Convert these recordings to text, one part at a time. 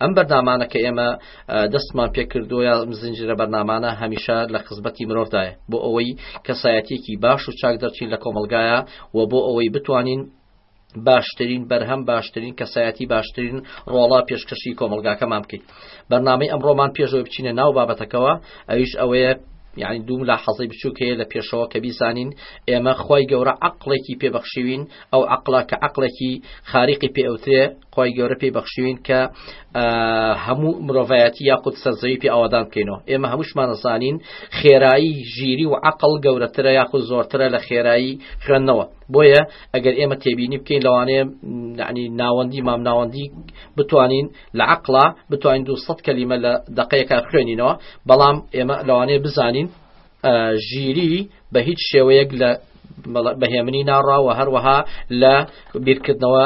ئەم بەرنامانە کە ئێمە دەستمان پێکردووە یا زنجرە بەرنامانە هەمیشە لە خزمەتی مرۆڤدایە بۆ ئەوەی کەسایەتێکی باش و چاک دەرچین لە کۆمەلگایە و بۆ ئەوەی بتوانین باشترین بەرهەم باشترین کەسایەتی باشترین ڕۆڵا پێشکەشی کۆمەلگاکەمان بکەین بەرنامەی ئەم ڕۆمان پێشەوە بچینە ناو بابەتەکەەوە ئەویش ئەوەیە یعنی دوم لە حەزی بچووک هەیە لە پێشەوە کە بیزانین ئێمە خی گەورە عقلێکی پێبەخشیوین ئەو عقلا کە عقلێکی خاریقی پێوترێ خوای گەورە پێی بەخشیوین کە هەموو مرۆڤایەتی یاخود سەرزەوی پێ ئاوادان بکەینەوە ئێمە هەمووشمانەزانین خێرایی ژیری و عقل گەورەترە یاخود زۆرترە لە خێرایی خوێندنەوە بۆیە ئەگەر ئێمە تێبینی بکەین لەوانەیە ینی ناوەندی مام ناوەندی بتوانین لە عقلا بتوانین دو سە کەلیمە لە دقەیەکە خوێنینەوە بەڵام ئێمە لەوانەیە بزانین ژیری بە هیچ شێوەیەک لە بەهێمنی ناڕاوە هەروەها لە بیرکردنەوە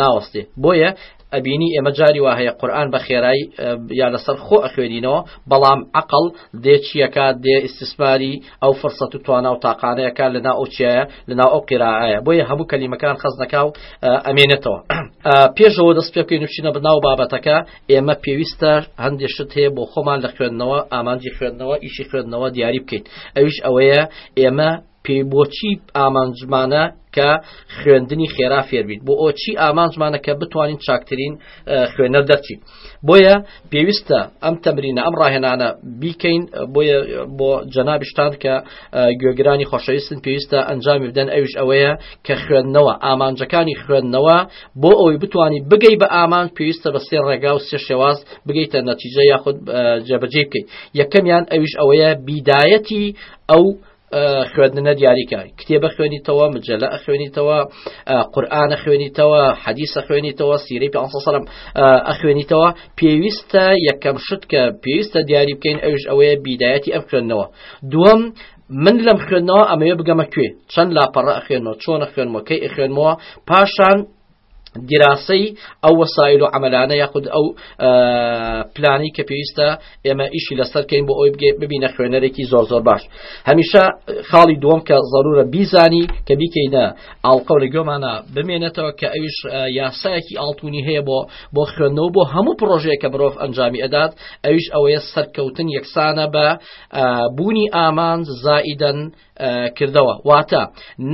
ناوەستی بۆیە ئەبینی ئێمە جاری وا هەیە قورآن بە خێرایی یا لەسەر خۆ ئەخوێنینەوە بەڵام عقل دێ چیەکە دێ ئیسسماری ئەو فرسەت و توانا و تاقانەیەکە لەنا ئەو چیە لەنا ئەو قیراایە بۆیە هەموو کەلیمەکان خەزنەکە و ئەمێنێتەوە پێشەوە دەست پێ بکەین و چینە بناو بابەتەکە ئێمە پێویستە هەندێک شت هەیە بۆ خۆمان لە خوێندنەوە ئامانجی خوێندنەوە ئیشی خوێندنەوە دیاری بکەیت ئەویش ئەوەیە ئێمە پێی بۆچی ئامانجمانە کە خوێندنی خێرا فێربیت بۆ ئۆچی ئامانجمانە کە بتوانین چاکترین خوێنەر دەرچی بۆیە پێویستە ئەم تەمرینە ئەم ڕاهێنانە بیکەین بۆیە بۆ جەنابشتان کە گوێگرانی خۆشەویستن پێویستە ئەنجامی بدەن ئەوش ئەوەیە کە خوێندنەوە ئامانجەکانی خوێندنەوە بۆ ئەوەی بتانی بگەی بە ئامانج پێویستە بە سێ ڕێگا و سێ شێواز بگەیتە نەتیجە یاخود جەبەجێ بکەیت یەکەمیان ئەویش ئەوەیە بیدایەتی ئەو خوێندنە دیاریکە کتێبە خوێنیتەوە مجلە ئەخوێنیتەوە قورآانە خوێنیتەوە حەدیسە خوێنیتەوە سیری پێ سەسەرم ئەخوێنیتەوە پێویستە یەکەم شت کە پێویستە دیاری بکەین ئەوش ئەوەیە بیدایەتی ئەم خوێندنەوە دووەم من لەم خوێندنەوە ئەمەوێ بگەمە کوێ چەند لاپەڕە ئەخێنەوە چۆنە خوێنمەوە کەی ئەخێنمەوە پاشان دیراسەی ئەو وەسایل و ئەمەلانە یاخود ئەو پلانی کە پێویستە ئێمە ئیشی لەسەرکەین بۆ ئەوی بگەێت ببینە خوێنەرێکی زۆر زۆر باش هەمیشە خاڵی دووەم کە ضرورە بیزانی کە بیکەینە ئاڵقە لە گۆمانە بمێنێتەوە کە ئەویش یاسایەکی ئاڵتونی هەیە بۆ بۆ خوێندنەوە بۆ هەموو پرۆژەیە کە مرۆڤ ئەنجامی ئەدات ئەویش ئەوەیە سەرکەوتن یەکسانە بە بوونی ئامانج زائیدەن کردەوە واتە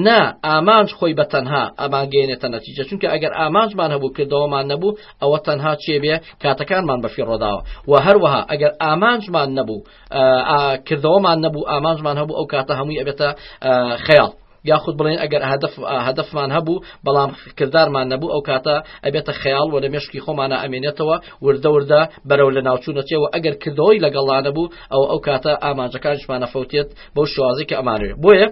نا ئامانج خۆی بە تەنها ئەمان گەێنێتە نەتیجە چونکە ئەگەر ئامانجمان هەبوو کردەوەمان نەبوو ئەوە تەنها چێبێ کاتەکانمان بەفی ڕۆداوە و هەروەها ئەگەر ئامانجمان نەبوو کردەوەمان نەبوو ئامانجمان هەبوو ئەو کاتە هەمووی ئەبێتە خەیاڵ یاخود بڵێن ئەگەر هەدف هەدفمان هەبوو بەڵام کردارمان نەبوو ئەو کاتە ئەبێتە خەیاڵ وە لە مشکی خۆمانە ئەمێنێتەوە وردە وردە بەرەو لە ناوچوونەچێەوە ئەگەر کردەوەی لەگەڵانە بوو ئەو ئەو کاتە ئامانجەکانشمانە فوتێت بەو شوازی کە ئەمانوێ بۆیە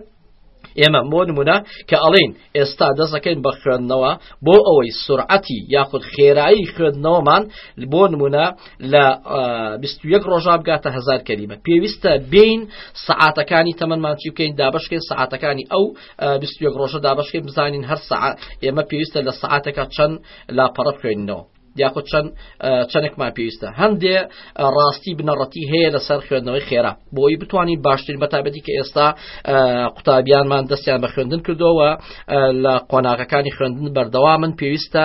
ئێمە بۆ نمونە کە ئەڵین ئێستا دەستەکەین بە خوێندنەوە بۆ ئەوەی سرعەتی یاخود خێرایی خوێندنەوەمان بۆ نمونە لە بیست و یەک ڕۆژا بگاتە هزار کەلیمە پێویستە بین سعاتەکانی تەمەمان چی بکەین دابشکەین سعاتەکانی ئەو بیست و یەک ڕۆژە دابشکەین بزانین هەر سعات ئێمە پێویستە لە سعاتەکە چەند لاپەڕە بخوێنینەوە یاخود چەند چەندێکمان پێویستە هەندێ ڕاستی بنەڕەتی هەیە لەسەر خوێندنەوەی خێرا بۆی بتوانین باشترین بەتابەتی کە ئێستا قوتابیانمان دەستیان بە خوێندن کردەوە لە قۆناغەکانی خوێندن بەردەوا من پێویستە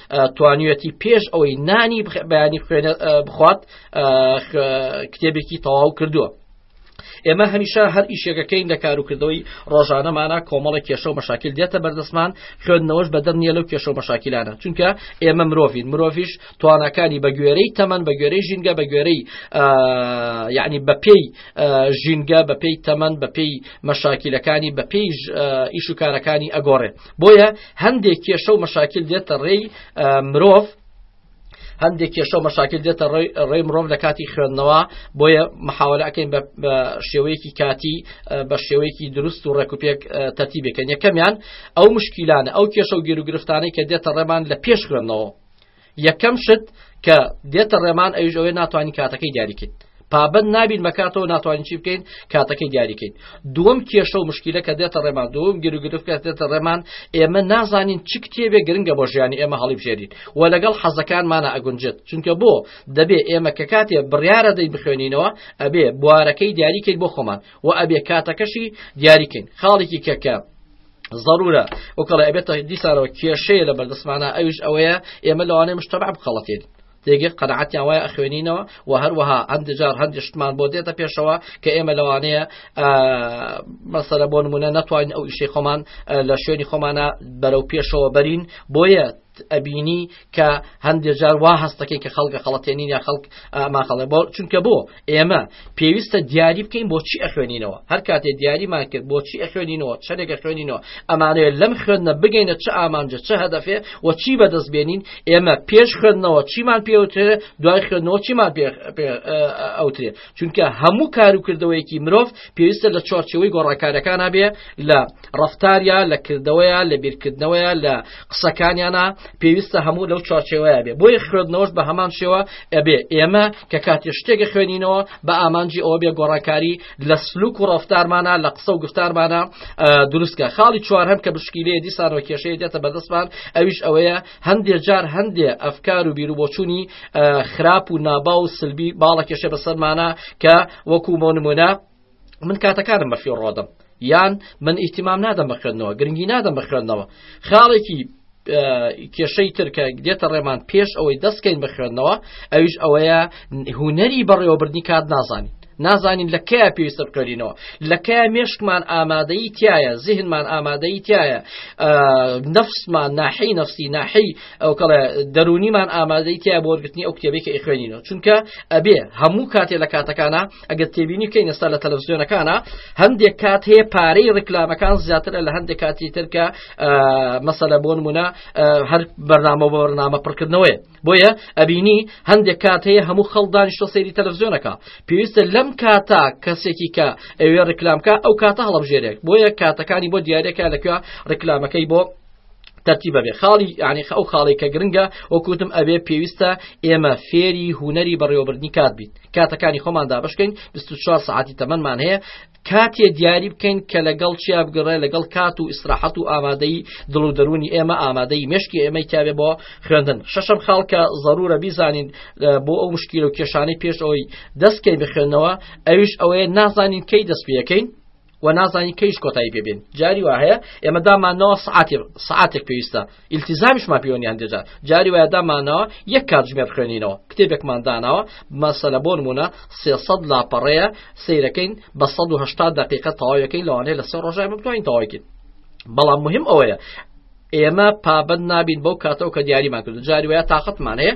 توانیوەتی پێش ئەوەی نانی بەیانی خوێنە بخوات کتێبێکی تەواو کردووە ئێمە هەمیشە هەر ئیشێکەکەین لە کاروکردەوەی ڕۆژانەمانە کۆمەڵی کێشە و مەشاکل دێتە بەردەستمان خوێندنەوەش بەدەم نیە لەو کێشە و مەشاکیلانە چونکە ئێمە مرۆڤین مرۆڤش توانەکانی بە گوێرەی تەمەن بە گوێرەی ژینگە بە گوێرەی یعنی بە پێی ژینگە بە پێی تەمەن بە پێی مەشاکیلەکانی بە پێی ئیش و کارەکانی ئەگۆڕێ بۆیە هەندێک کێشە و مەشاکل دێتە ڕێی مرۆڤ هەندێک کێشە و مەشاکل دێتە ڕێ مرۆڤ لە کاتی خوێندنەوە بۆیە مححاولەکەین بە شێوەیەکی کاتی بە شێوەیەکی دروست و ڕێکوپێک تەتی بکەن یەکەمیان ئەو مشکیلانە ئەو کێشە و گیرروگرفتانەی کە دێتە ڕێمان لە پێش خوێندنەوە یەکەم شت کە دێتە ڕێمان ئەویش ئەوەی ناتوانین کاتەکەی دیاریکەین پابند نابین بەکاتەوە ناتوانین چی بکەین کاتەکەی دیاریکەین دووەم کێشە و مشکیلە کە دێتە ڕێمان دووەم گرروگرفتکە دێتە ڕێمان ئێمە نازانین چ کتێبێ گرنگە بۆ ژیانی ئێمە هەڵی بژێرین و لەگەڵ حەزەکانمانە ئەگونجێت چونکە بۆ دەبێ ئێمە کە کاتێ بڕیارە دەی بخوێنینەوە ئەبێ بوارەکەی دیاریکەین بۆ خۆمان و ئەبێ کاتەکەشی دیاریکەین خاڵێکی کەکە ضرورە وەکەڵە ئەبێتە دیسانەوە کێشەیە لە بەردەستمانە ئەوش ئەوەیە ئێمە لەوانەیە مشتەبع بخەڵەتێن دێگە قەنعاتیان وایە ئەخوێنینەوە و هەروەها هەندجار هەندی شتمان بۆ دێتە پێشەوە کە ئێمە لەوانەیە مەسەرە بۆ نمونە ناتوانین ئەو ئیشی خۆمان لە شوێنی خۆمانە بەرەو پێشەوە بەرین بۆیە ئەبینی کە هەندێک جار وا هەستەکەی کە خەڵکە خەڵەتێنین یا خەڵک ئاماخەڵێ بۆ چونکە بۆ ئێمە پێویستە دیاری بکەین بۆچی ئەخوێنینەوە هەر کاتێ دیاریمان کرد بۆچی ئەخوێنینەوە چەرێکە خوێنینەوە ئەمانەیە لەم خوێندنە بگەینە چ ئامانجە چه هەدەفێ و چی بەدەست بێنین ئێمە پێش خوێندنەوە چیمان پێوتێ دوای خوێندنەوە چیمان پێ ئەوترێ چونکە هەموو کار و کردەوەیەکی مرۆڤ پێویستە لە چوارچەوەی گۆڕانکارەکانە بێ لە ڕفتاریا لە کردەوەیە لە بیرکردنەوەیە لە قسەکانیانە پێویستە هەموو لەو چوارچەوەیە بێ بۆیە خوێندنەوەش بە هەمان شێوە ئەبێ ئێمە کە کاتی شتێکە خوێنینەوە بە ئامانجی ئەوە بێ گۆڕانکاری لە سلوک و ڕفتارمانە لە قسە و گفتارمانە دروستکە خاڵی چوار هەم کە بشکیلەیە دیسانەوە کێشەیە دێتە بەدەستمان ئەویش ئەوەیە هەندێ جار هەندێ ئەفکار و بیروبۆچوونی خراپ و نابا و سلبی باڵە کێشە بەسەرمانە کە وەکو بۆ نمونە من کاتەکانم بەفی ڕۆدەم یان من ئیتیمام نادەم بخێندنەوە گرنگی نادەم بخێندنەوە خاڵێکی کێشەی ترکە دێتە ڕێمان پێش ئەوەی دەستکەین بخێندنەوە ئەویش ئەوەیە هوەری بەڕێوەبردنی کات نازانین نازانین لە کەیە پێویستە بکەرینەوە لە کەیە مێشکمان ئامادەی تایە زیهنمان ئامادەی تایە نفسمان ناحی نفسی ناحی ئەو کەڵێ دەرونیمان ئامادەی تیا بۆ وەرگرتنی ئەو کتێبێکی ئەخوێنینەوە چونکە ئەبێ هەموو کاتێ لە کاتەکانە ئەگەر تێبینی کەین ئێستا لە تەلەڤزیۆنەکانە هەندێک کات هەیە پارەی ڕکلامەکان زیاترە لە هەندێک کاتی ترکە مەسەلە بۆ نمونە هەر بەرنامە بۆ بەرنامە پڕکردنەوەی بۆیە ئەبینی هەندێک کات هەیە هەموو خەڵ دانیشتە سەیری تەلەڤزیۆنەکە پێویستە لەم کاتە کەسێکی کە ئەوێ ڕکلامکە ئەو کاتە هەڵبژێرێک بۆیە کاتەکانی بۆ دیارەکە لەکوێ ڕکلامەکەی بۆ تەرتیبە بێ خاڵی یعنی ئەو خاڵی کە گرنگە وەکوتم ئەبێ پێویستە ئێمە فێری هوەری بەڕێوەبردننی کات بیت کاتەکانی خۆمان دابشکەین 24 ساعتی تەمەمان هەیە کاتێ دیاری بکەین کە لەگەڵ چیا بگەڕێ لەگەڵ کات و ئیسراحەت و ئامادەی دڵ و دەرونی ئێمە ئامادەی مشکی ئێمەی تابێ بۆ خوێندن شەشم خاڵکە ضرورە بیزانین بۆ ئەو مشکیل و کێشانەی پێش ئەوەی دەستکەین بخوێندنەوە ئەویش ئەوەیە نازانین کەی دەست پێەکەین و نازانین کەیش کۆتایی پێبین جاری وا هەیە ئێمە دامانەوە سعاتێ سعاتێک پێویستە ئیلتیزامیشمان پێوە نیان دێجار جاری وایە دامانەوە یەک کاتژمێر بخوێنینەوە کتێبێکمان داناوە مەسەلە بۆ نمونە سێسەد لاپەڕەیە سیرەکەین بە 1970 دقیقە تەواوەکەی لەوانەیە لە سێ ڕۆژای بتوانین تەواوکەین بەڵام مهم ئەوەیە ئێمە پابەت نابین بەو کاتەوە کە دیاریمان کرد جاری وایە تااقتمان هەیە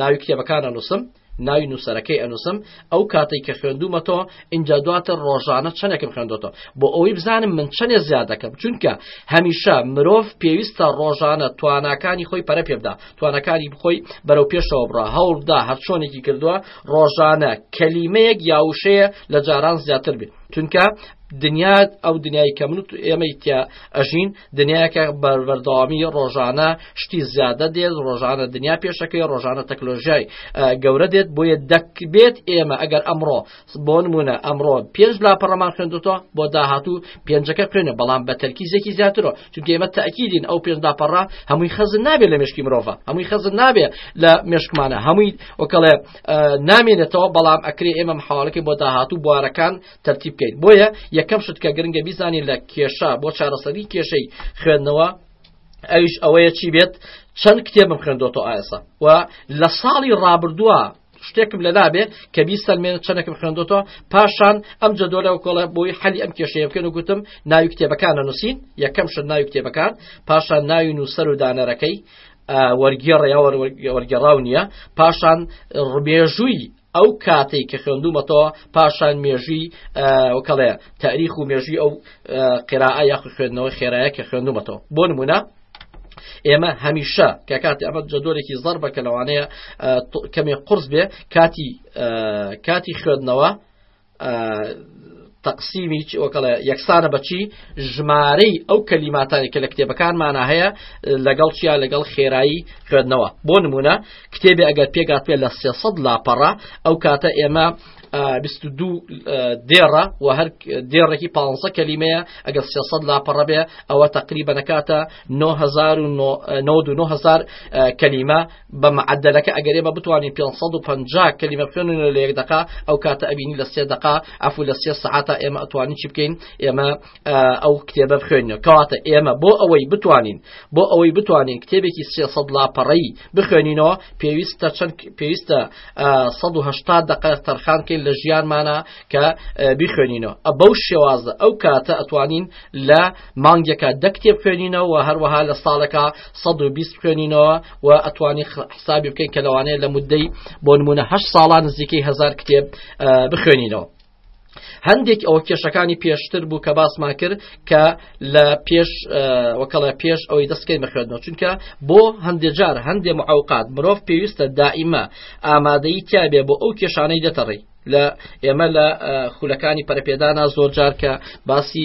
ناوی کتێبەکان ئەنووسم ناوی نووسەرەکەی ئەنووسم ئەو کاتێک کە خوێندومەتەوە اینجا دواتە ڕۆژانە چەندێکم خوێندۆتەوە بۆ ئەوەی بزانم من چەندێ زیاد دەکەم چونکە هەمیشە مرۆڤ پێویستە ڕۆژانە تواناکانی خۆی پەرە پێبدا توانەکانی بخۆی بەرەو پێشەوە بڕە هەوڵدا هەرچۆنێکی کردووە ڕۆژانە کەلیمەیەک یاوشەیە لە جاران زیاتر بێت چونکە دنیا ئەو دنیای کە من ئێمەی تیا ئەژین دنیاکە بەردەوامی ڕۆژانە شتی زیادە دێت ڕۆژانە دنیا پێشەکەی ڕۆژانە تەکنۆلژای گەورە دێت بۆیە دەکبێت ئێمە ئەگەر ئەمڕۆ بۆ نمونە ئەمڕۆ پێنج لا پەڕەمان خوێندوتەوە بۆ داهاتوو پێنجەکە خوێنە بەڵام بە تەرکیزێکی زیاترەوە چونکە ئێمە تاکیدین ئەو پێنج لاپەڕە هەمووی خەزن نابێت لە مشکی مرۆڤە هەمووی خەزن نابێت لە مشکمانە هەمووی وکەڵێ نامێنێتەوە بەڵام ئەکرێ ئێمە حواڵەکەی بۆ داهاتوو بوارەکان تەرتیب بکەیت بۆیە یەکەم شت کە گرنگە بیزانین لە کێشا بۆ چارەسەری کێشەی خوێندنەوە ئەویش ئەوەیە چی بێت چەند کتێبم خوێندۆتۆ ئایسا و لە ساڵی ڕابردووە شتێکم لەدابێ کە بی سەلمێن چەندێکم خوێندۆتەوە پاشان ئەم جەدۆلە و کۆڵە بۆی حەلی ئەم کێشەیە بکەن و گوتم ناوی کتێبەکانە نووسین یەکەم شت ناوی کتێبەکان پاشان ناوی نووسەر و دانەرەکەی وەرگێڕەیە وەرگێڕاو نییە پاشان ڕبێژووی ئەو کاتەی کە خوێندومەتەوە پاشان مێژوی وکەڵێ تاریخ و مێژوی ئەو قراعە یاخ خوێندنەوە خێرایە کە خوێندومەتەوە بۆ نمونە ئێمە هەمیشە کە کاتی ئەمە جەدۆرێکی زەر بە کە لەوانەیە کەمێ قرس بێ کاتی کاتی خوێندنەوە تەقسیمی وەکەڵە یەکسانە بەچی ژمارەی ئەو کەلیماتانی کە لە کتێبەکانمانە هەیە لەگەڵ چیا لەگەڵ خێرایی خوێندنەوە بۆ نمونە کتێبێ ئەگەر پێگات پێ لە 300 لاپەڕە ئەو کاتە ئێمە 22 دێڕە و هەر دێڕێکی پ کەلیمەیە ئەگەر 300 لاپەڕە بێ ئەوە تقریبەنەکاتە 1990 کەلیمە بە معەدەلەکە ئەگەرێ بە بتوانین 550 کەلیمە بخوێنن لە یەک دقا ئەو کاتە ئەبینی لە سێ دقا ئەفو لە سێ سعاتە ئێمە ئەتوانین چی بکەین ئێمە ئەو کتێبە بخوێنەوە کەواتە ئێمە بۆ ئەوەی بتوانین بۆ ئەوەی بتوانین کتێبێکی سێ سەد لاپەڕەی بخوێنینەوە پێویستە چەند پێویستە 1970 دقە تەرخانکەین لە ژیانمانە کە بخوێنینەوە ئە بەو شێوازە ئەو کاتە ئەتوانین لە مانگێکە دە کتێب خوێنینەوە هەروەها لە ساڵەکە سەد و بیست خوێنینەوە و ئەتوانی حسابی بکەین کە لەوانەیە لە مدەی بۆ نمونە هەشت ساڵان نزیکەی هزار کتێب بخوێنینەوە هەندێک ئەوە کێشەکانی پێشتر بوو کە باسمان کرد کە لە پێش وەکەڵە پێش ئەوەی دەستکەی مەخوێندنەوە چونکە بۆ هەندێک جار هەندێ معوقات مرۆڤ پێویستە دائیمە ئامادەی تیاابێ بۆ ئەو کێشانەی دەتەڕی لە ئێمە لە خولەکانی پەرپێدانا زۆرجار کە باسی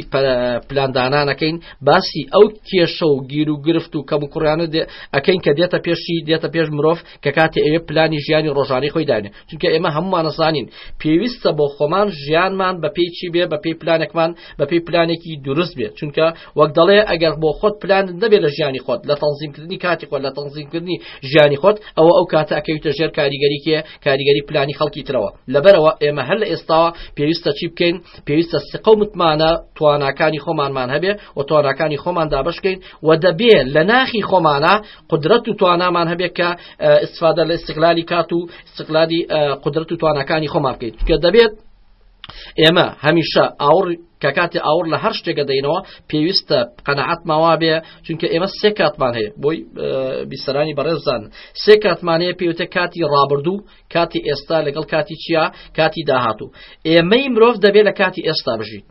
پلاندانانەکەین باسی ئەو کێشە و گیر و گرفت و کەم و کوڕیانە ئەەکەین کە دێتە پێشی دێتە پێش مرۆڤ کە کاتێ ئەوێ پلانی ژیانی ڕۆژانی خۆی داێ چونکە ئێمە هەمومانەزانین پێویستە بۆ خۆمان ژیانمان بە پێی چی بێ بە پێی پلانێکمان بە پێی پلانێکی دروست بێت چونکە وەک دەڵێ ئەگەر بۆ خۆت پلان دەبێت لە ژیانی خۆت لە تەنزیمکردنی کاتی خۆت لە تەنزیمکردنی ژیانی خۆت ئەوە ئەو کاتە ئەکەویتە ژێر کاریگەریکێ کاریگەری پلانی خەڵکی ترەوە لەبەرەوە ئێمە هەر لە ئێستاوە پێویستە چی بکەین پێویستە سقە و متمانە تواناکانی خۆمانمان هەبێ و تواناکانی خۆمان دابشکەین و دەبێ لە ناخی خۆمانە قدرەت و توانامان هەبێت کە استفادە لە استقلالی کات و استقلالی قدرەت و تواناکانی خۆمان بکەیت کە دەبێت ئێمە هەمیشە ئاور کە کاتی ئاور لە هەر شتێکە دەینەوە پێویستە قەنەعات ماوا بێ چونکە ئێمە سێ کاتمان هەیە بۆی بیسەرانی بەڕێزدان سێ کاتمانەیە پێوتە کاتی ڕابردوو کاتی ئێستا لەگەڵ کاتی چیا کاتی داهاتوو ئێمەی مرۆڤ دەبێت لە کاتی ئێستا بژیت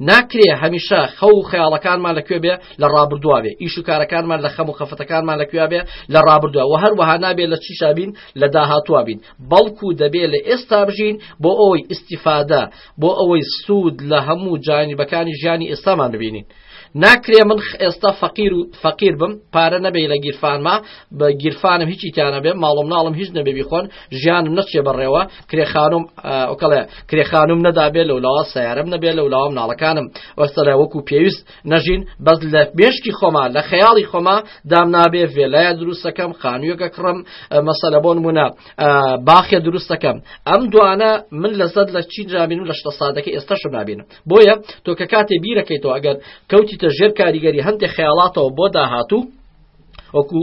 ناکرێ هەمیشە خەو و خەیاڵەکانمان لەکوێ بێ لە ڕابردووا بێ ئیش و کارەکانمان لە خەم و خەفەتەکانمان لەکوێ بێ لە ڕابردووە و هەروەها نابێت لە چیشابین لە داهاتوە بین بەڵکو دەبێ لە ئێستا بژین بۆ ئەوەی ئیسیفادە بۆ ئەوەی سوود لە هەموو جانیبەکانی ژیانی ئێستامان ببینین ناکرێ من ئێستا فەقیر و فەقیر بم پارە نەبێ لە گیرفانما بە گیرفانم هیچی تیانە بێ ماڵم ناڵم هیچ نەبێ بیخۆن ژیانم نەچێ بەڕێوە کرێخانم ئۆکەڵێ کرێخانم نەدابێ لەولاوە سیارم نەبێ لەولاوام ناڵەکانم وەستەلای وەکو پێویست نەژین بەس لە مێشکی خۆما لە خەیاڵی خۆما دامنابێ ڤێلایە دروستەکەم خانوویەکە کڕم مەسەلە بۆن مونە باخە دروستەکەم ئەم دوانە من لە زەد لە چین رابین و لە شتە سادەکە ئێستاشم نابینم بۆیە تۆ کە کاتێ بیرەکەیتەوە ئەگەر کەوتیتە ژێر کاریگەری هەندێک خەیاڵاتەوە بۆ داهاتوو وەکو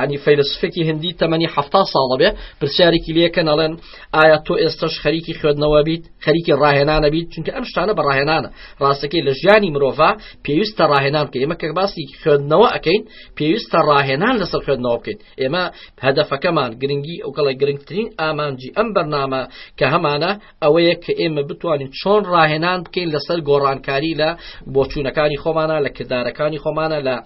ئەنی فەیلسفێکی هندی تەمەنی ه ساڵە بێ پرسیارێکی لەکە نەڵێن ئایا تۆ ئێستش خەریکی خوێندنەوە بیت خەریکی ڕاهێنانە بیت چونکە ئەم شتانە بە ڕاهێنانە ڕاستەکەی لە ژیانی مرۆڤ پێویستە ڕاهێنان کە ئێمە کە باسی خوێندنەوە ئەەکەین پێویستە ڕاهێنان لەسەر خوێندنەوە بکەین ئێمە هەدەفەکەمان گرنگی ئەو کەڵی گرنگترین ئامانجی ئەم بەرنامە کە هەمانە ئەوەیە کە ئێمە بتوانین چۆن ڕاهێنان بکەین لەسەر گۆڕانکاری لە بۆچوونەکانی خۆمانە لە کردارەکانی خۆمانە لە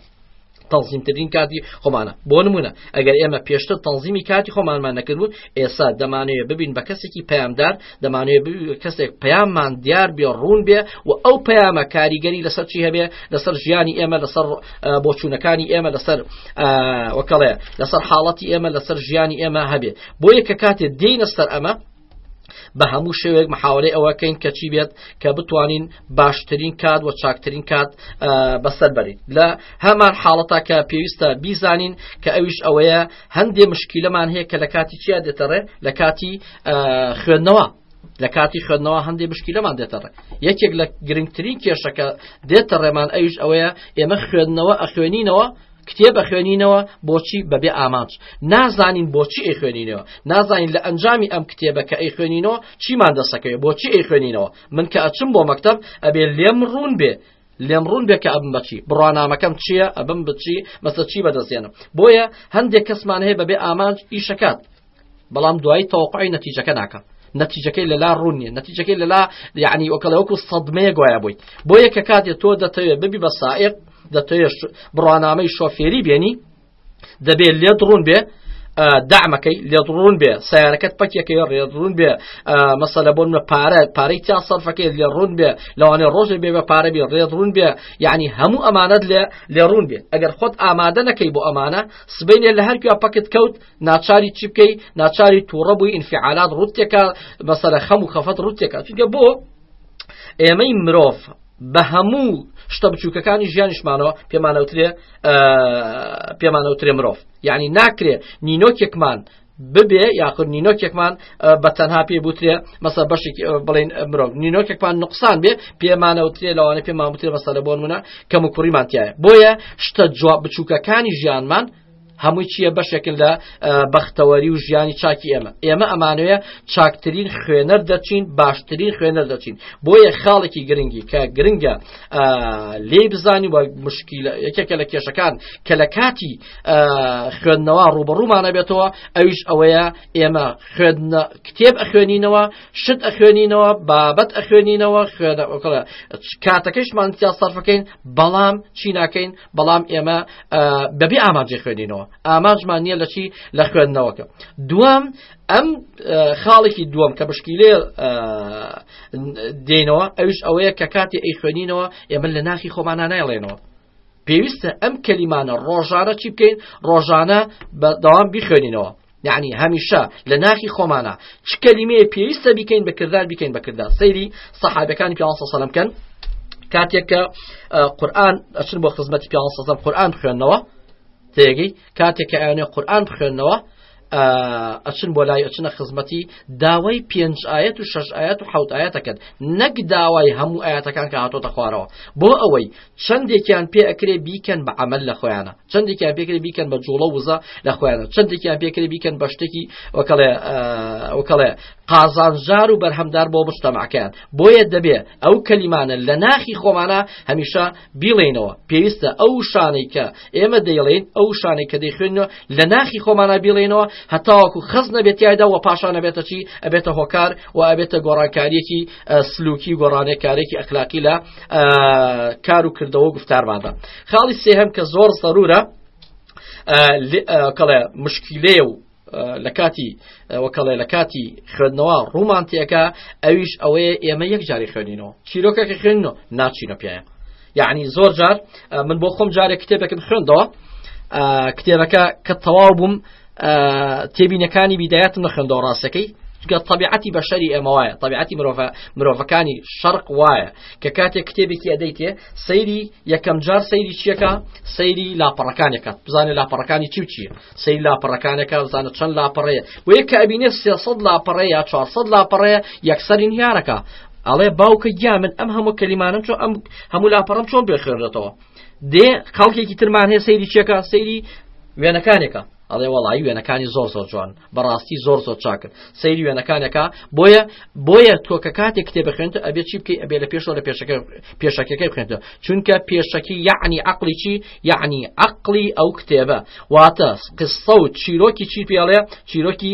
تەنزیمترین کاتی خۆمانە بۆ نمونە ئەگەر ئێمە پێشتر تەنزیمی کاتی خۆمانمان نەکردبوو ئێستا دەمانەیە ببین بە کەسێکی پەیامدار دەمانەیە کەسێک پەیاممان دیار بێ ڕوون بێ و ئەو پەیامە کاریگەری لەسەر چی هەبێ لەسەر ژیانی ئێمە لەسەر بۆچوونەکانی ئێمە لەسەر وەکەڵێ لەسەر حاڵەتی ئێمە لەسەر ژیانی ئێمە هەبێ بۆیە کە کاتێ دێنە سەر ئەمە بە هەموو شێوێک محاولەی ئەوەکەین کە چی بێت کە بتوانین باشترین کات و چاکترین کات بەسەر بەریت لە هەمان حاڵەتا کە پێویستە بیزانین کە ئەویش ئەوەیە هەندێ مشکیلەمان هەیە کە لە کاتی چیا دێتەڕێ لە کاتی خوێندنەوە لە کاتی خوێندنەوە هەندێک مشکیلەمان دێتەڕێ یەکێک لە گرنگترین کێشەکە دێتە ڕێمان ئەویش ئەوەیە ئێمە خوێندنەوە ئەخوێنینەوە کتێب ئەخوێنینەوە بۆچی بەبێ ئامانج نازانین بۆچی ئەی خوێنینەوە نازانین لە ئەنجامی ئەم کتێبە کە ئەی خوێنینەوە چیمان دەسەکەوێت بۆچی ئەی خوێنینەوە من کە ئەچم بۆ مەکتب ئەبێ لێم ڕوون بێ لێم ڕوون بێ کە ئەبم بچی بڕوانامەکەم چییە ئەبم بچی مەسە چی بەدەستێنم بۆیە هەندێک کەسمان هەیە بەبێ ئامانج ئیشەکات بەڵام دوایی تەوقعی نەتیجەکە ناکە نەتیجەکەی لەلا ڕوون نیە نەتیجەکەی لەلا یعنی وەکەڵە وەکو سەدمەیە گوایە بوویت بۆ یەکە کاتێ تۆ دەتەوێت ببی بە سائق دەتەوێت بڕوانامەی شۆفێری بێنی دەبێت لێت ڕوون بێ دامەکەی لێڕون بێ سیارەکەت پەکیەکەی ڕێڕون بێ مەسەلە بۆن بە پارە پارەی تا سەرفەکەی لێڕون بێ لەوانێ ڕۆژێ بێ بە پارە بێ ڕێڕون بێ یعنی هەموو ئەمانەت لێ لێڕون بێ ئەگەر خۆت ئامادە نەکەی بۆ ئەمانە سبینێ لە هەرکوێ پەکت کەوت ناچاری چی بکەی ناچاری تووڕە بووی ئینفعالات ڕوتێکە بەسەرە خەم و خەفەت ڕوتێکە چونکە بۆ ئێمەی مرۆڤ بە هەموو شتە بچووکەکانی ژیانیشمانەوە پێمانەوترێ پێمانەوترێ مرۆڤ یعنی ناکرێ نینۆکێکمان ببێ یاخود نینۆکێکمان بە تەنها پێ بوترێ مەسە بەشێک بڵین مرۆڤ نینۆکێکمان نقصان بێ پێمانەوترێ لەوانە پێمان بترێ مەسەلە بۆن منە کەم و کوڕیمانتیایە بۆیە شتە جواب بچووکەکانی ژیانمان هەمووی چییە بەشێکن لە بەختەوەری و ژیانی چاکی ئێمە ئێمە ئەمانەیە چاکترین خوێنەر دەچین باشترین خوێنەر دەچین بۆیە خاڵێکی گرنگی کە گرنگە لێ بزانانی وە مشکیل یەکێکە لە کێشەکان کە لە کاتی خوێندنەوە ڕوبەڕوومانە بێتەوە ئەویش ئەوەیە ئێمە خوێندنە کتێب ئەخوێنینەوە شت ئەخوێنینەوە بابەت ئەخوێنینەوە خوێنە کاتەکەشمان سیا سەرفەکەین بەڵام چیناکەین بەڵام ئێمە بەبێ ئاماجی خوێنینەوە ئاماژمان نییە لە چی لە خوێندنەوەکە دوام ئەم خاڵێکی دووەم کە بشکیلێ دێنەوە ئەوش ئەوەیە کە کاتی ئەی خوێنینەوە ئێمە لە ناخی خۆمانە نایڵێنەوە پێویستە ئەم کەلیمانە ڕۆژانە چی بکەین ڕۆژانە بە داوام بیخوێنینەوە یعنی هەمیشە لە ناخی خۆمانە چ کەلیمەیە پێویستە بیکەین بە کردار بیکەین بە کردار سەیری سەحابەکانی پێ سەلم کەن کاتێک کە قورآن ئەچن بۆ خزمەتی پێ سەزم قورآن بخوێندنەوە تێگەی کاتێک کە ئەوێ قورآن بخوێندنەوە ئەچن بۆ لای ئەچنە خزمەتی داوای پێنج ئاەت و شش ئاەت و حوت ئاەتەکەن نەک داوای هەموو ئاەتەکان کە هاتۆتە خوارەوە بۆ ئەوەی چەندێکیان پێ ئەکرێ بیکەن بە عمل لە خۆیانە چەندێکیان پێکرێ بیکەن بە جوڵە وزە لە خۆیانە چەندێکیان پێکرێ بیکەن بە شتێکی وەکەڵێ وکەڵێ قازانجار و بەرهەمدار بۆ مشتەماکەیان بۆیە دەبێ ئەو کەلیمانە لە ناخی خۆمانە هەمیشە بیڵێنەوە پێویستە ئەو شانەی کە ئێمە دەیڵین ئەو شانەی کە دەیخوێنەوە لە ناخی خۆمانە بیڵێنەوە هەتاوەکو خەز نەبێتیایدا و پاشانە بێتە چی ئەبێتە هۆکار و ئەبێتە گۆڕانکاریەکی سلوکی و گۆڕانێک کارێکی ئەخلاقی لە کار و کردەوە گفتارماندا خاڵی سێهم کە زۆر سەرورە کەڵێ مشکلەیە و لە کاتی وەکەڵێ لە کاتی خوێندنەوە ڕوومانتیەکە ئەویش ئەوەیە ئێمە یەک جاری خوێنینەوە چیرۆکەکە خوێنەوە ناچینە پیاە یعنی زۆر جار من بۆ خۆم جارێک کتێبێکم خوێندەوە کتێبەکە کە تەواو بووم تێبینەکانی بیدایەتم نەخندەوە ڕاستەکەی گە طبیعەتی بەشەری ئێمە وایە طبیعەتی مرۆڤ مرۆڤەکانی شەرق وایە کە کاتێک کتێبێکی ئەدەیتێ سەیری یەکەم جار سەیری چیەکە سەیری لاپەڕەکانێکە بزانێت لاپەڕەکانی چی و چیە سەیری لاپەڕەکانەکە بزانە چەند لاپەڕەیە و یەک کە ئەبینێ 300 لاپەڕەیە 400 لاپەڕەیە یەکسەرین هیارەکە ئەڵێ باوکە گیا من ئەم هەموو کەلیمانم چۆ ئەم هەموو لاپەڕم چۆن بێخێردێتەوە دێ خەڵکێکی ترمان هەیە سەیری چێکە سەیری وێنەکانێکە ئەڵێ وەڵی وێنەکانی زۆر زۆر جوان بەڕاستی زۆر زۆر چاکرد سەیری وێنەکانەکە بۆیە بۆیە تۆکە کاتێک کتێ بخێنێت ئەبێ چی بکەی ئەبێ لە پێشەوە لە پێشەکە پێشەکەەکەی بخێنێتەوە چونکە پێشەکی یعنی عقلی چی یعنی عقلی ئەو کتێبە واتە قسە و چیرۆکی چی پێڵێ چیرۆکی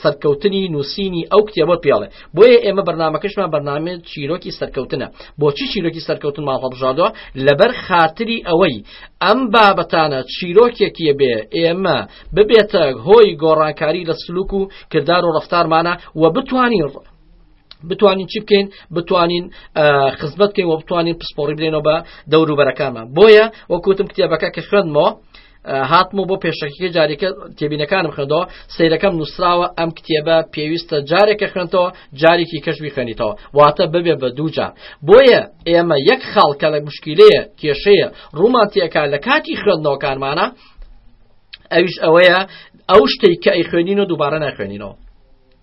سەرکەوتنی نووسینی ئەو کتێبە پێڵێ بۆیە ئێمە بەرنمەکەشمان بەرنامێت چیرۆکی سەرکەوتنە بۆچی چیرۆکی سەرکەوتنمان هەڵبژاردوە لەبەر خاتری ئەوەی ئەم بابەتانە چیرۆکێکیە بێ ئێمە ببێتە هۆی گۆڕانکاری لە سلوک و کردار و ڕفتارمانە و بتوانین بتوانین چی بکەین بتوانین خزمەت بکەین و بتوانین پسپۆڕی بدەینەوە بە دەوروبەرەکانمان بۆیە وەکوتم کتێبەکە کە خوێندمەوە هاتمەوە بۆ پێشەکیکە جارێکە تێبینەکانم خوێندەوە سیرەکەم نووسراوە ئەم کتێبە پێویستە جارێکە خوێنتەوە جارێکی کەشبی خوێنیتەوە واتە ببێ بە دووجار بۆیە ئێمە یەک خاڵکە لە مشکلەیە کێشەیە ڕوومان تێکا لە کاتی خوێندنەوەکانمانە ئەویش ئەوەیە ئەو شتێک کە ئەی خوێنین و دووبارە ناخوێنینەوە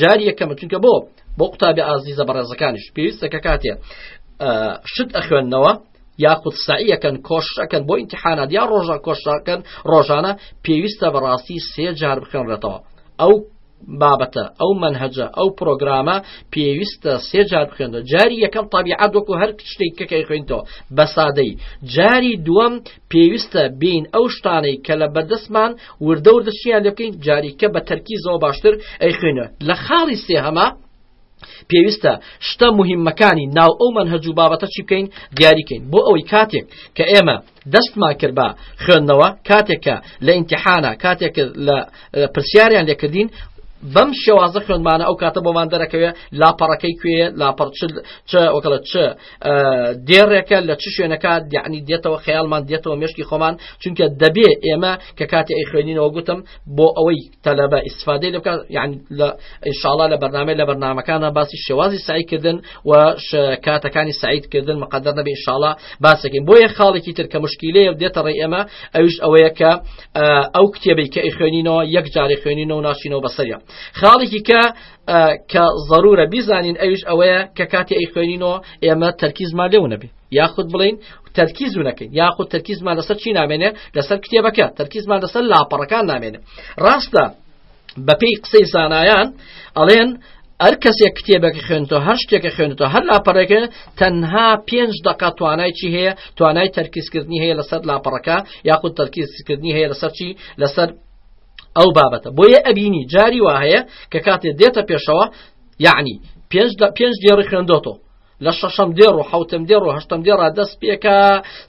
جاری یەکەمە چونکە بۆ بۆ قوتابی ئازیزە بەڕێزەکانیش پێویستە کە کاتێ شت ئەخوێندنەوە یاخود سعیەکەن کۆشەکەن بۆ ئینتحانات یا ڕۆژە کۆشەکەن ڕۆژانە پێویستە بەڕاستی سێ جار بخێنرێتەوە ئەو بابەتە ئەو منهجە ئەو پرۆگرامە پێویستە سێ جار بخێنەوە جاری یەکەم طبیعات وەکو هەر شتێک کەکەی خوێنتەوە بە سادەی جاری دووەم پێویستە بێین ئەو شتانەی کە لە بەردەستمان وردە وردە چیان لێ بکەین جاریکە بە تەرکیزەوە باشتر ئەیخوێنە لە خاڵی سێهەما پێویستە شتە مهمەکانی ناو ئەو منهج و بابەتە چی بکەین دیاریکەین بۆ ئەوەی کاتێک کە ئێمە دەستمان کرد بە خوێندنەوە کاتێکە لە ئینتحانە کاتێک لە پرسیاریان لێکردین بەم شێوازە خوێنمانە ئەو کاتە بۆمان دەرەکەوێ لاپەڕەکەی کوێە لاپەر وەکڵە چ دێڕێکە لە چ شوێنەکە دیعنی دێتەوە خەیاڵمان دێتەوە مشکی خۆمان چونکە دەبێ ئێمە کە کاتی ئەی خوێنینەوە گوتم بۆ ئەوەی تەلەبە ئیسفادەی لە بکات یعنی لە ئینشاءڵا لە بەرنامە لە بەرنمەکانە باسی شێوازی سعیکردن و کاتەکانی سعیدکردن مقدر نەبێ ئینشاءڵا باسەکەین بۆیە خاڵێکی تر کە مشکیلەیە دێتە ڕێ ئێمە ئەوش ئەوەیە کە ئەو کتێبی کە ئەی خوێنینەوە یەک جارێ خوێنینەوە ناشینەوە بەسەریە خاڵێکی کە کە ضرورە بیزانین ئەوش ئەوەیە کە کاتی ئەی خوێنینەوە ئێمە تەرکیزمان لێو نەبێ یاخود بڵین تەرکیز و نەکەین یاخود تەرکیزمان لەسەر چی نامێنێ لەسەر کتێبەکە تەرکیزمان لەسەر لاپەڕەکان نامێنێ ڕاستە بەپێی قسەی زانایان ئەڵێن ئەر کەسێک کتێبەکە خوێنەوە هەر شتێکە خوێنەوە هەر لاپەڕێکە تەنها پێنج دقا توانایکی هەیە توانای تەرکیزکردنی هەیە لەسەر لاپەڕەکە یاخود تەرکیزکردنی هەیە لەسەر چی لەسەر ئەو بابەتە بۆیە ئەبینی جاری وا هەیە کە کاتێ دێتە پێشەوە یعنی پێنج لە پێنج دێڕی خوێندۆتۆ لە شەشەم دێڕ و حوتم دێڕ و هەشتم دێڕا دەست پێکە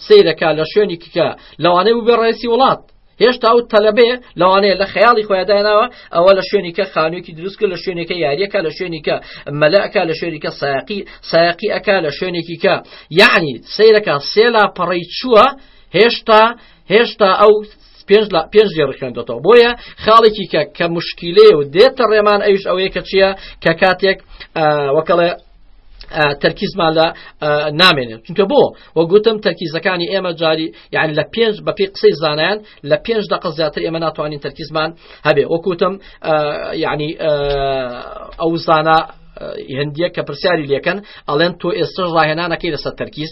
سیرەکە لە شوێنی ککە لەوانەیە بوو بێ ڕێسی وڵات هێشتا و تەلەبێ لەوانەیە لە خەیاڵی خۆیاداناوە ئەوە لە شوێنیکە خانوویکی دروستکە لە شوێنێکە یاریەکە لە شوێنیکە مەلەکە لە شوێنیکە ساقی ساقی ئەک لە شوێنێکی کە یعنی سیرەکە سێلا پەڕی چووە هێشتا هێشتا ئەو پێش لێ ڕخێندێتەوە بۆیە خاڵێکی کە کە مشکیلەیە و دێتە ڕێمان ئەوش ئەوەیە کە چییە کە کاتێک وەکەڵێ تەرکیزمان لە نامێنێت چونکە بۆ وە گوتم تەرکیزەکانی ئێمە جاری یعنی لە پێنج بە پێ قسەی زانیان لە پێنج دقە زیاتر ئێمە ناتوانین تەرکیزمان هەبێ وەکوتم یعنی ئەو زانە هندیە کە پرسیاری لەکەن ئەڵێن تۆ ئێستا ڕاهێنانەکەی لەسەر تەرکیز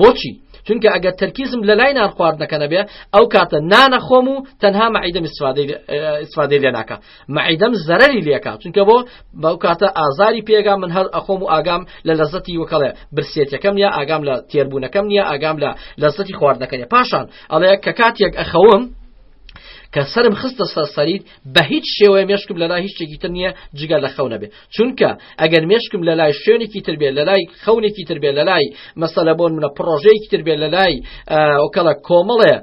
بۆچی چونکە ئەگەر تەرکیزم لە لای نان خواردنەکە نەبێ ئەو کاتە نانە خۆم و تەنها مەعیدەم ئیسفادەی لێ ناکە مەعیدەم زەرری لێکا چونکە بۆ بەو کاتە ئازاری پێگا من هەر ئەخۆم و ئاگام لە لەزەتی وکەڵێ برسێتەکەم نیە ئاگام لە تێربوونەکەم نیە ئاگام لە لەزەتی خواردنەکەی پاشان ئەڵەیە کە کاتێک ئەخەوم کە سرم خستە سەر سەرید بەهیچ شێوەیە مێشکم لەلای هیچ شتێکی تر نییە جگە لە خەونە بێ چونکە ئەگەر مێشکم لەلای شوێنێکی تر بێ لەلای خەونێکی تر بێ لەلای مەسەلە بۆن منە پرۆژەیەکی تر بێ لەلای ئۆکەڵە کۆمەڵێ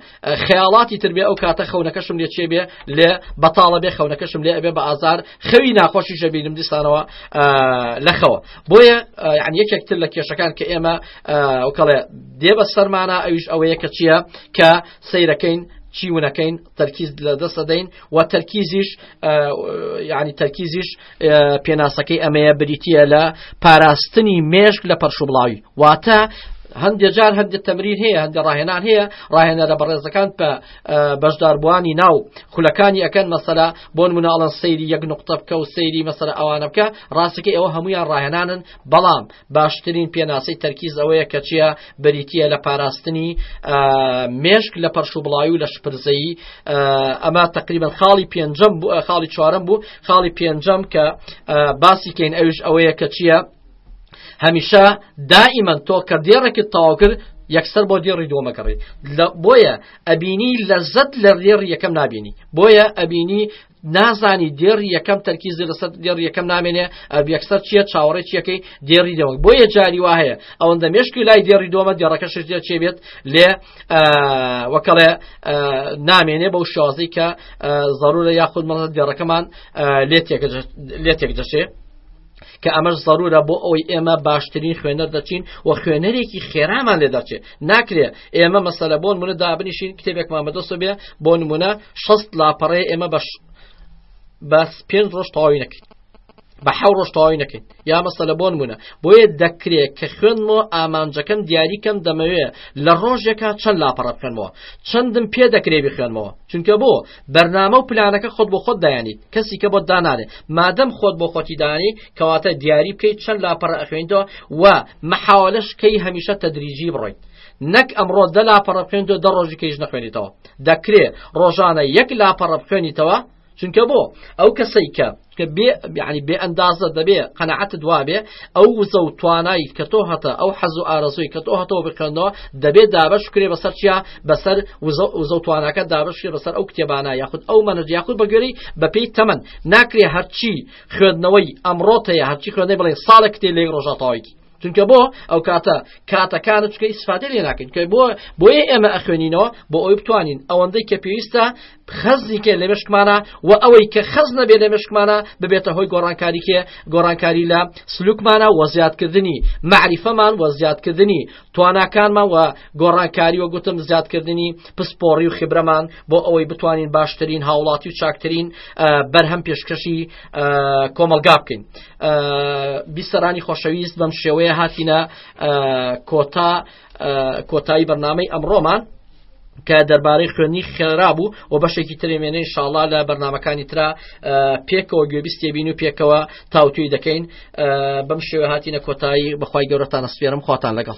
خەیاڵاتی تر بێ ئەو کاتە خەونەکەشم لێ چێ بێ لێ بەتاڵە بێ خەونەکەشم لێ ئەبێ بە ئازار خەوی ناخۆشی شەبیرم دیسانەوە لەخەوە بۆیە یان یەکێکتر لە کێشەکان کە ئێمە ئەوکەڵێ دێ بە سەرمانە ئەویش ئەوەیە کە چییە کە سیرەکەین چیونەکەین تەرکیز لە دەستە دەین و تەرکیزیش یعنی تەرکیزیش پێناسەکەی ئەمەیە بریتە لە پاراستنی مێشک لە پەرشوبڵاوی واتە هەندێک جار هەندێک تەمرین هەیە هەندێک ڕاهێنان هەیە ڕاهێنەرە بەڕێزەکان بە بەشداربووانی ناو خولەکانی ئەەکەن مەسەلا بۆن مناڵەن سەیری یەک نقطە بکە و سەیری مەسەر ئەوانە بکە ڕاستەکە ئەوە هەمویان ڕاهێنانن بەڵام باشترین پێناسەی تەرکیز ئەوەیە کە چیە بریتە لە پاراستنی مێشک لە پەرش و بڵاوی و لە شپرزەی ئەمە تقریبان خاڵی پێنجەم بوو خاڵی چوارم بوو خاڵی پێنجەم کە باسی کەین ئەوش ئەوەیە کە چیە هەمیشە دائیمەن تۆ کە دێڕێکت تاواکرد یەکسەر بۆ دێڕی دۆمەکەڕی بۆیە ئەبینی لە زەت لە دێڕ یەکەم نبینی بۆیە ئەبینی نازانی دێڕی یەکەم تەرکیزی لەسەر دێڕی یەکەم نامێنێ ئەبیەکسەر چیە چاوەڕێ چیەکەی دێڕی دەوە بۆ یە جاری وا هەیە ئەوەندە مێشکی لای دێڕی دۆمە دێڕەکە شش دێ چێ بێت لێ وەکەڵێ نامێنێ بەو شازی کە زەرورە یاخود مەڵە دێڕەکەمان لێ لێ تێک دەشێ کە ئەمەش ضرورە بۆ ئەوەی ئێمە باشترین خوێنەر دەچین و خوێنەرێکی خێرامان لێ دەچێت ناکرێت ئێمە مەسەلە بۆن منە دابنیشین کتێبێکمان بەدەست بێ بۆ نمونە شەست لاپەڕێ ئێمە بەش بەس پێنج ڕۆژ تەواوی نەکەین بە حە ڕۆژ تەواوی نەکەین یا مەسەلە بۆن بوونە بۆیە دەکرێت کە خوێنمەوە ئامانجەکەم دیاریکەم دەمەوێت لە ڕۆژێکە چەند لاپەڕە بخێنمەوە چەندم پێ دەکرێ بخێنمەوە چونکە بۆ بەرنامە و پلانەکە خۆت بۆ خۆت دایانی کەسی کە بۆت دانانێ مادەم خۆت بۆ خۆتی دانی کەواتە دیاری بکەیت چەند لاپەڕە ئەخوێنیتەوە و مەحاولەش کەی هەمیشە تەدریجی بڕۆیت نەک ئەمڕۆ دە لاپەڕە بخوێنیتەوە دە ڕۆژی کەیش نەخوێنیتەوە دەکرێ ڕۆژانە یەک لاپەڕە بخوێنیتەوە چونکە بۆ ئەو کەسەی کە کە بێ یعنی بێ ئەندازە دەبێ قەنەعەت دوابێ ئەو وزە و توانایی کە تۆ هەتە ئەو حەز و ئارەزوی کە تۆ هەتەوە بخێنەوە دەبێ دابش کرێ بەسەر چیا بەسەر وزە و توانەکە دابشێ بەسەر ئەو کتێبانە یاخود ئەو مەنەج یاخود بەگوێری بەپی تەمەن ناکرێ هەرچی خوێندنەوەی ئەمڕۆتەیە هەرچی خوێندەی بڵێ ساڵە کتێ لێ ڕۆژاتەوەیکی چونکە بۆ ئەو کاتە کاتەکانت چکە ئیسفادە لێ ناکەین کە بۆ بۆیە ئێمە ئەخوێنینەوە بۆ ئەوی بتوانین ئەوەندەی کە پێویستە خەزی کێ لە مشکمانە و ئەوەی کە خەز نەبێ لە مشکمانە ببێتە هۆی گۆڕانکاری کێ گۆڕانکاری لە سلوکمانە و زیادکردنی معریفەمان و زیادکردنی تواناکانمان و گۆڕانکاری و گوتم زیادکردنی پسپۆڕی و خبرەمان بۆ ئەوەی بتوانین باشترین هاوڵاتی و چاکترین بەرهەم پێشکەشی کۆمەلگا بکەین بیسەرانی خۆشەویست بەم شێوەیە هاتینە کۆتا کۆتایی بەرنمەی ئەمڕۆمان کە دەربارەی خوێنی خێرا بوو و بەشێکی ترێمێنەی شاڵا لە بەرنمەکانی تررا پێکەوە گوێبیست تێبین و پێکەوە تاوتوی دەکەین بەم شێوە هاتیینە کۆتایی بەخوای گەورەتان ئەسپێرم خواتان لەگەڵ